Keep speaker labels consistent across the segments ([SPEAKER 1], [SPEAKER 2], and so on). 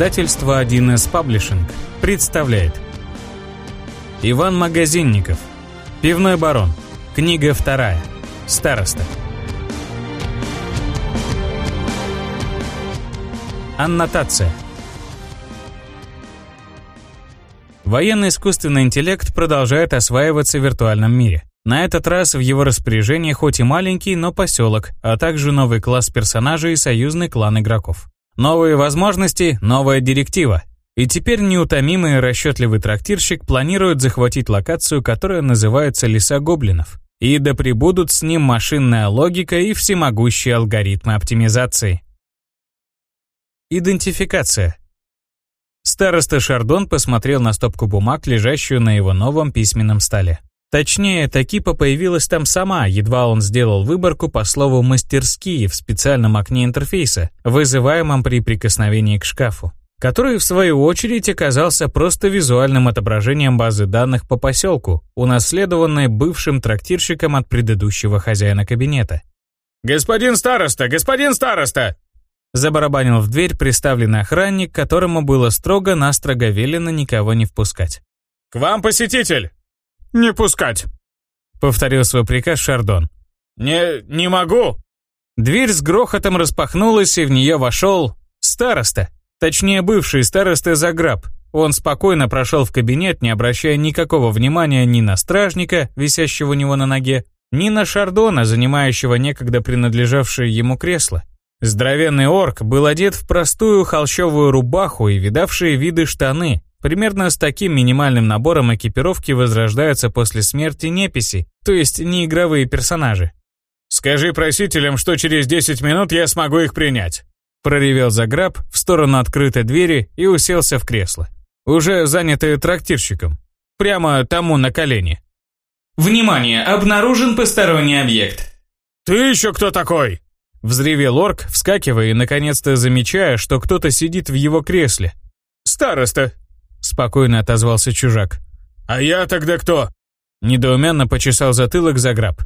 [SPEAKER 1] Издательство 1С Паблишинг представляет. Иван Магазинников. Пивной барон Книга вторая. Староста Аннотация. Военный искусственный интеллект продолжает осваиваться в виртуальном мире. На этот раз в его распоряжении хоть и маленький, но поселок, а также новый класс персонажей и союзный клан игроков. Новые возможности, новая директива. И теперь неутомимый и расчетливый трактирщик планирует захватить локацию, которая называется «Леса гоблинов». И да пребудут с ним машинная логика и всемогущие алгоритмы оптимизации. Идентификация. Староста Шардон посмотрел на стопку бумаг, лежащую на его новом письменном столе. Точнее, Такипа появилась там сама, едва он сделал выборку по слову «мастерские» в специальном окне интерфейса, вызываемом при прикосновении к шкафу, который, в свою очередь, оказался просто визуальным отображением базы данных по поселку, унаследованной бывшим трактирщиком от предыдущего хозяина кабинета.
[SPEAKER 2] «Господин староста! Господин староста!»
[SPEAKER 1] Забарабанил в дверь приставленный охранник, которому было строго-настрого велено никого не впускать.
[SPEAKER 2] «К вам посетитель!» «Не пускать!»
[SPEAKER 1] — повторил свой приказ Шардон.
[SPEAKER 2] «Не... не могу!»
[SPEAKER 1] Дверь с грохотом распахнулась, и в нее вошел... староста. Точнее, бывший староста Заграб. Он спокойно прошел в кабинет, не обращая никакого внимания ни на стражника, висящего у него на ноге, ни на Шардона, занимающего некогда принадлежавшее ему кресло. Здоровенный орк был одет в простую холщовую рубаху и видавшие виды штаны, Примерно с таким минимальным набором экипировки возрождаются после смерти неписи, то есть неигровые персонажи.
[SPEAKER 2] «Скажи просителям, что через 10 минут я смогу их принять»,
[SPEAKER 1] проревел Заграб в сторону открытой двери и уселся в кресло, уже занятое трактирщиком, прямо тому на колени.
[SPEAKER 3] «Внимание! Обнаружен посторонний объект!»
[SPEAKER 2] «Ты еще кто такой?»
[SPEAKER 1] Взревел орк, вскакивая и наконец-то замечая, что кто-то сидит в его кресле.
[SPEAKER 2] «Староста,
[SPEAKER 1] спокойно отозвался чужак.
[SPEAKER 2] «А я тогда кто?»
[SPEAKER 1] Недоуменно почесал затылок Заграб.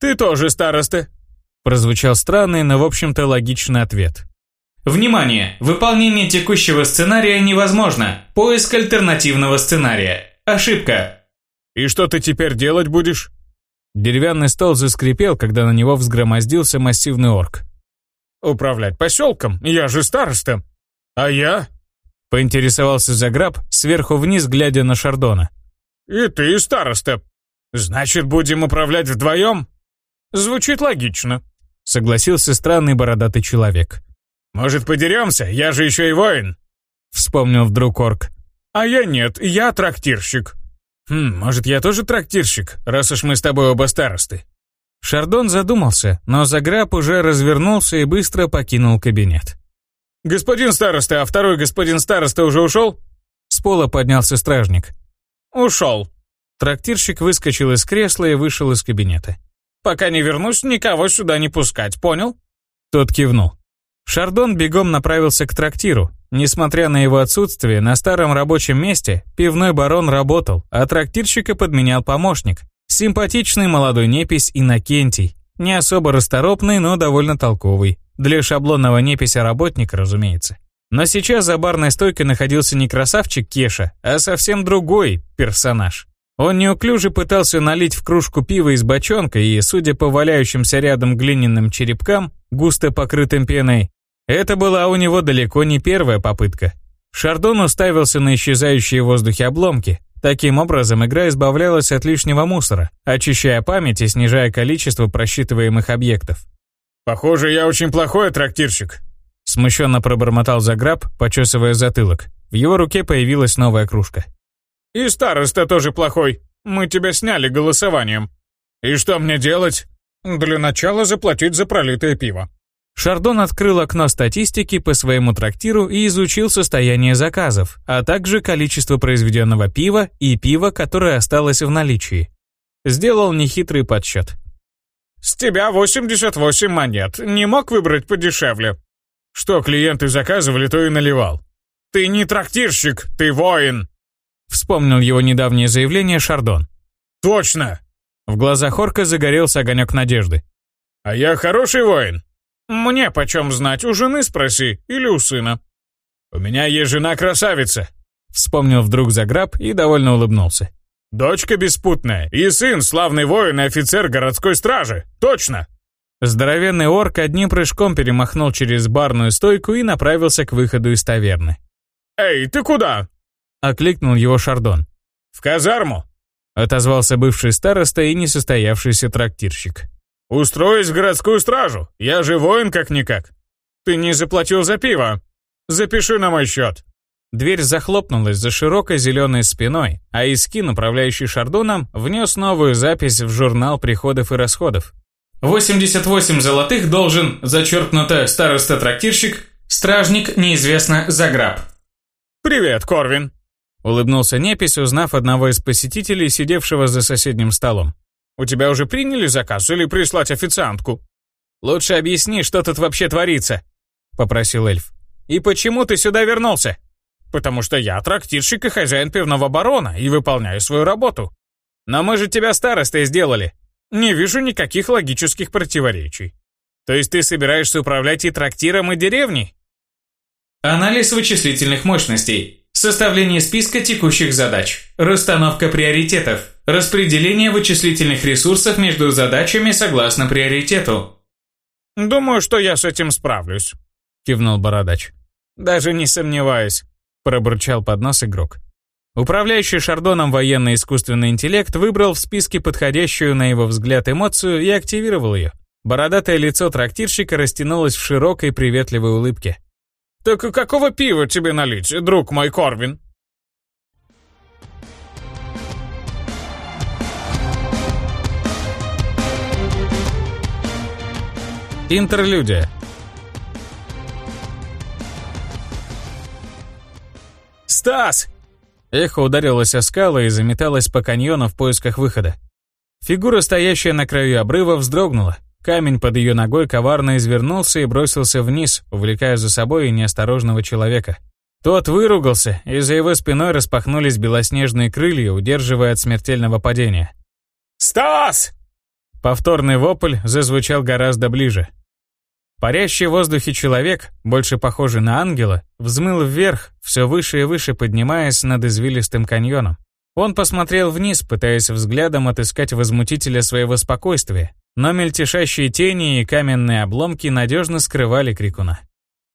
[SPEAKER 2] «Ты тоже староста?»
[SPEAKER 1] Прозвучал странный, но в общем-то логичный ответ.
[SPEAKER 3] Внимание! Выполнение текущего сценария невозможно. Поиск альтернативного сценария. Ошибка.
[SPEAKER 2] И что ты теперь делать будешь?
[SPEAKER 1] Деревянный стол заскрипел, когда на него взгромоздился массивный орк.
[SPEAKER 2] Управлять поселком? Я же староста. А я?
[SPEAKER 1] Поинтересовался Заграб, сверху вниз глядя на Шардона.
[SPEAKER 2] «И ты, староста. Значит, будем управлять вдвоем?» «Звучит логично», —
[SPEAKER 1] согласился странный бородатый человек.
[SPEAKER 2] «Может, подеремся? Я же еще и воин», —
[SPEAKER 1] вспомнил вдруг орк.
[SPEAKER 2] «А я нет, я трактирщик».
[SPEAKER 1] «Хм, может, я тоже трактирщик, раз уж мы с тобой оба старосты?» Шардон задумался, но Заграб уже развернулся и быстро покинул кабинет.
[SPEAKER 2] «Господин староста, а второй господин староста уже ушел?»
[SPEAKER 1] С пола поднялся стражник.
[SPEAKER 2] «Ушел».
[SPEAKER 1] Трактирщик выскочил из кресла и вышел из кабинета.
[SPEAKER 2] «Пока не вернусь, никого сюда не пускать, понял?»
[SPEAKER 1] Тот кивнул. Шардон бегом направился к трактиру. Несмотря на его отсутствие, на старом рабочем месте пивной барон работал, а трактирщика подменял помощник. Симпатичный молодой непись Иннокентий. Не особо расторопный, но довольно толковый. Для шаблонного непися работника, разумеется. Но сейчас за барной стойкой находился не красавчик Кеша, а совсем другой персонаж. Он неуклюже пытался налить в кружку пива из бочонка и, судя по валяющимся рядом глиняным черепкам, густо покрытым пеной, это была у него далеко не первая попытка. Шардон уставился на исчезающие в воздухе обломки. Таким образом, игра избавлялась от лишнего мусора, очищая память и снижая количество просчитываемых объектов.
[SPEAKER 2] «Похоже, я очень плохой трактирщик», —
[SPEAKER 1] смущенно пробормотал Заграб, почесывая затылок. В его руке появилась новая кружка.
[SPEAKER 2] «И староста тоже плохой. Мы тебя сняли голосованием. И что мне делать? Для начала заплатить за пролитое пиво».
[SPEAKER 1] Шардон открыл окно статистики по своему трактиру и изучил состояние заказов, а также количество произведенного пива и пива, которое осталось в наличии. Сделал нехитрый подсчет.
[SPEAKER 2] «С тебя 88 монет. Не мог выбрать подешевле?» «Что клиенты заказывали, то и наливал». «Ты не трактирщик, ты воин!»
[SPEAKER 1] Вспомнил его недавнее заявление Шардон.
[SPEAKER 2] «Точно!»
[SPEAKER 1] В глазах Орка загорелся огонек надежды.
[SPEAKER 2] «А я хороший воин?» «Мне почем знать, у жены спроси или у сына». У меня есть жена красавица!»
[SPEAKER 1] Вспомнил вдруг Заграб и довольно улыбнулся.
[SPEAKER 2] «Дочка беспутная и сын славный воин и офицер городской стражи! Точно!»
[SPEAKER 1] Здоровенный орк одним прыжком перемахнул через барную стойку и направился к выходу из таверны.
[SPEAKER 2] «Эй, ты куда?»
[SPEAKER 1] — окликнул его Шардон.
[SPEAKER 2] «В казарму!»
[SPEAKER 1] — отозвался бывший староста и несостоявшийся трактирщик.
[SPEAKER 2] «Устроюсь в городскую стражу. Я же воин как-никак. Ты не заплатил за пиво. Запиши на мой счет».
[SPEAKER 1] Дверь захлопнулась за широкой зеленой спиной, а Искин, управляющий Шардоном, внес новую запись в журнал приходов и расходов.
[SPEAKER 3] 88 золотых должен, зачеркнуто староста-трактирщик, стражник неизвестно Заграб.
[SPEAKER 2] «Привет, Корвин!»
[SPEAKER 1] Улыбнулся Непись, узнав одного из посетителей, сидевшего за соседним столом.
[SPEAKER 2] «У тебя уже приняли заказ или прислать официантку?»
[SPEAKER 1] «Лучше объясни, что тут вообще творится», — попросил эльф. «И почему ты сюда вернулся?»
[SPEAKER 2] «Потому что я трактирщик и хозяин пивного барона и выполняю свою работу».
[SPEAKER 1] «Но мы же тебя старостой сделали».
[SPEAKER 2] «Не вижу никаких логических противоречий».
[SPEAKER 1] «То есть ты собираешься управлять и трактиром, и деревней?»
[SPEAKER 3] Анализ вычислительных мощностей. Составление списка текущих задач. Расстановка приоритетов. Распределение вычислительных ресурсов между задачами согласно приоритету.
[SPEAKER 2] «Думаю, что я с этим справлюсь», — кивнул Бородач.
[SPEAKER 1] «Даже не сомневаюсь», — пробурчал под нос игрок. Управляющий Шардоном военный искусственный интеллект выбрал в списке подходящую на его взгляд эмоцию и активировал ее. Бородатое лицо трактирщика растянулось в широкой приветливой улыбке.
[SPEAKER 2] «Так какого пива тебе налить, друг мой Корвин?»
[SPEAKER 1] Интерлюдия
[SPEAKER 2] «Стас!»
[SPEAKER 1] Эхо ударилось о скалы и заметалось по каньону в поисках выхода. Фигура, стоящая на краю обрыва, вздрогнула. Камень под ее ногой коварно извернулся и бросился вниз, увлекая за собой неосторожного человека. Тот выругался, и за его спиной распахнулись белоснежные крылья, удерживая от смертельного падения.
[SPEAKER 2] «Стас!»
[SPEAKER 1] Повторный вопль зазвучал гораздо ближе. Парящий в воздухе человек, больше похожий на ангела, взмыл вверх, все выше и выше поднимаясь над извилистым каньоном. Он посмотрел вниз, пытаясь взглядом отыскать возмутителя своего спокойствия, но мельтешащие тени и каменные обломки надежно скрывали крикуна.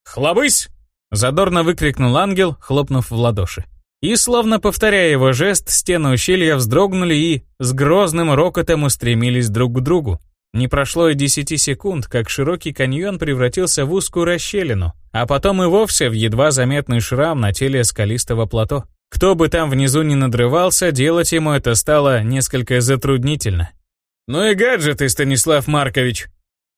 [SPEAKER 2] «Хлобысь!»
[SPEAKER 1] — задорно выкрикнул ангел, хлопнув в ладоши. И, словно повторяя его жест, стены ущелья вздрогнули и с грозным рокотом устремились друг к другу. Не прошло и десяти секунд, как широкий каньон превратился в узкую расщелину, а потом и вовсе в едва заметный шрам на теле скалистого плато. Кто бы там внизу ни надрывался, делать ему это стало несколько затруднительно.
[SPEAKER 2] «Ну и гаджеты, Станислав Маркович!»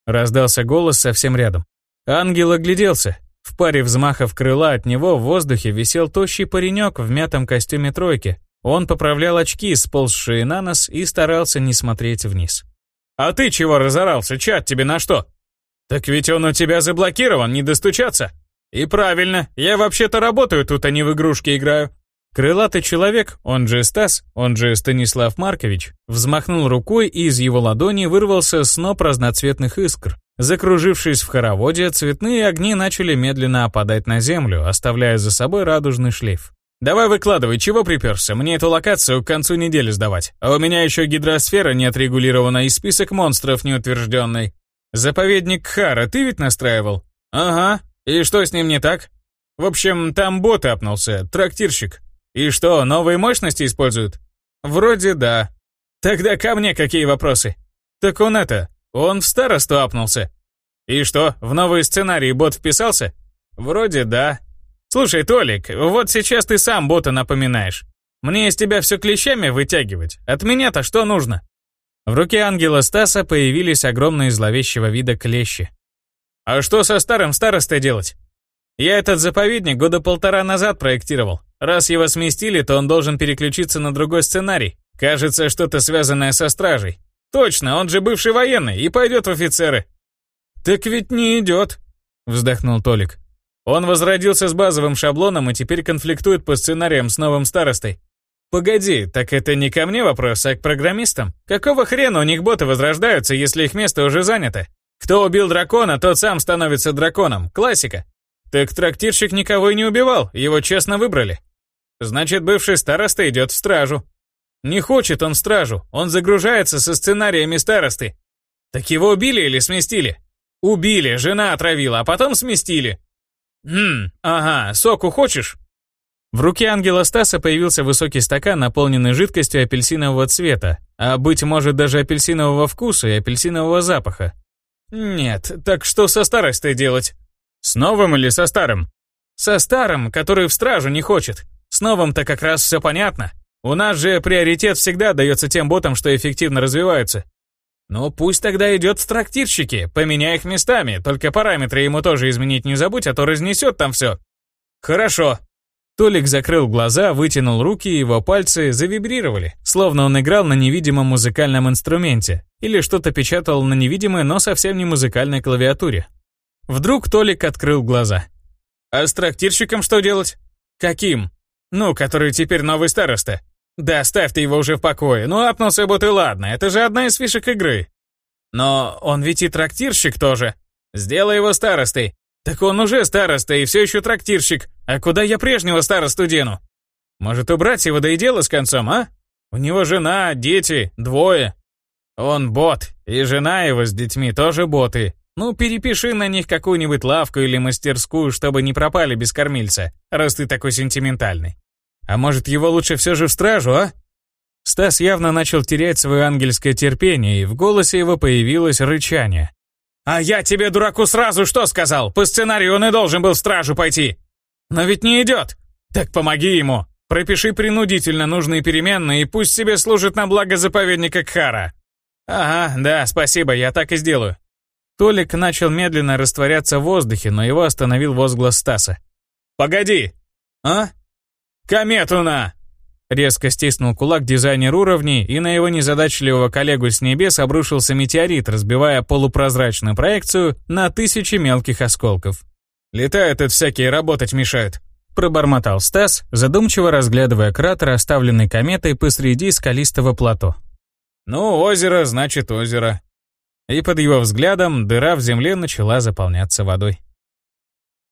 [SPEAKER 1] Раздался голос совсем рядом. Ангел огляделся. В паре взмахов крыла от него в воздухе висел тощий паренек в мятом костюме тройки. Он поправлял очки, сползшие на нос, и старался не смотреть вниз.
[SPEAKER 2] «А ты чего разорался? Чат тебе на что?» «Так ведь он у тебя заблокирован, не достучаться!» «И правильно, я вообще-то работаю тут, а не в игрушки играю.
[SPEAKER 1] Крылатый человек, он же Стас, он же Станислав Маркович, взмахнул рукой, и из его ладони вырвался сноп разноцветных искр. Закружившись в хороводе, цветные огни начали медленно опадать на землю, оставляя за собой радужный шлейф. «Давай выкладывай, чего приперся? Мне эту локацию к концу недели сдавать. А у меня еще гидросфера не отрегулирована и список монстров неутвержденный. Заповедник Хара ты ведь настраивал? Ага. И что с ним не так? В общем, там бот апнулся, трактирщик. И что, новые мощности используют? Вроде да. Тогда ко мне какие вопросы? Так он это, он в старосту апнулся. И что, в новые сценарии бот вписался? Вроде да. Слушай, Толик, вот сейчас ты сам бота напоминаешь. Мне из тебя все клещами вытягивать. От меня-то что нужно? В руке ангела Стаса появились огромные зловещего вида клещи. А что со старым старостой делать? Я этот заповедник года полтора назад проектировал. Раз его сместили, то он должен переключиться на другой сценарий. Кажется, что-то связанное со стражей. Точно, он же бывший военный и пойдет в офицеры. Так ведь не идет, вздохнул Толик. Он возродился с базовым шаблоном и теперь конфликтует по сценариям с новым старостой. Погоди, так это не ко мне вопрос, а к программистам? Какого хрена у них боты возрождаются, если их место уже занято? Кто убил дракона, тот сам становится драконом. Классика. Так трактирщик никого и не убивал, его честно выбрали. Значит, бывший староста идет в стражу. Не хочет он стражу, он загружается со сценариями старосты. Так его убили или сместили? Убили, жена отравила, а потом сместили. Хм, ага, соку хочешь? В руке ангела Стаса появился высокий стакан, наполненный жидкостью апельсинового цвета, а быть может даже апельсинового вкуса и апельсинового запаха. Нет, так что со старостой делать? С новым или со старым? Со старым, который в стражу не хочет. С новым-то как раз все понятно. У нас же приоритет всегда дается тем ботам, что эффективно развиваются. Ну пусть тогда идет в трактирщики, поменяй их местами, только параметры ему тоже изменить не забудь, а то разнесет там все. Хорошо, Толик закрыл глаза, вытянул руки, его пальцы завибрировали, словно он играл на невидимом музыкальном инструменте или что-то печатал на невидимой, но совсем не музыкальной клавиатуре. Вдруг Толик открыл глаза. «А с трактирщиком что делать?» «Каким?» «Ну, который теперь новый староста». «Да оставь ты его уже в покое. Ну, апнулся бы ты, ладно, это же одна из фишек игры». «Но он ведь и трактирщик тоже. Сделай его старостой. «Так он уже староста и все еще трактирщик. А куда я прежнего старосту дену? Может, убрать его да и дело с концом, а? У него жена, дети, двое. Он бот, и жена его с детьми тоже боты. Ну, перепиши на них какую-нибудь лавку или мастерскую, чтобы не пропали без кормильца, раз ты такой сентиментальный. А может, его лучше все же в стражу, а?» Стас явно начал терять свое ангельское терпение, и в голосе его появилось рычание. «А я тебе, дураку, сразу что сказал? По сценарию он и должен был в стражу пойти. Но ведь не идет. Так помоги ему. Пропиши принудительно нужные переменные и пусть себе служит на благо заповедника Кхара». «Ага, да, спасибо, я так и сделаю». Толик начал медленно растворяться в воздухе, но его остановил возглас Стаса. «Погоди!» «А?» «Комету на!» Резко стиснул кулак дизайнер уровней, и на его незадачливого коллегу с небес обрушился метеорит, разбивая полупрозрачную проекцию на тысячи мелких осколков. «Летают тут всякие, работать мешают», — пробормотал Стас, задумчиво разглядывая кратер, оставленный кометой посреди скалистого плато. «Ну, озеро, значит озеро». И под его взглядом дыра в земле начала заполняться водой.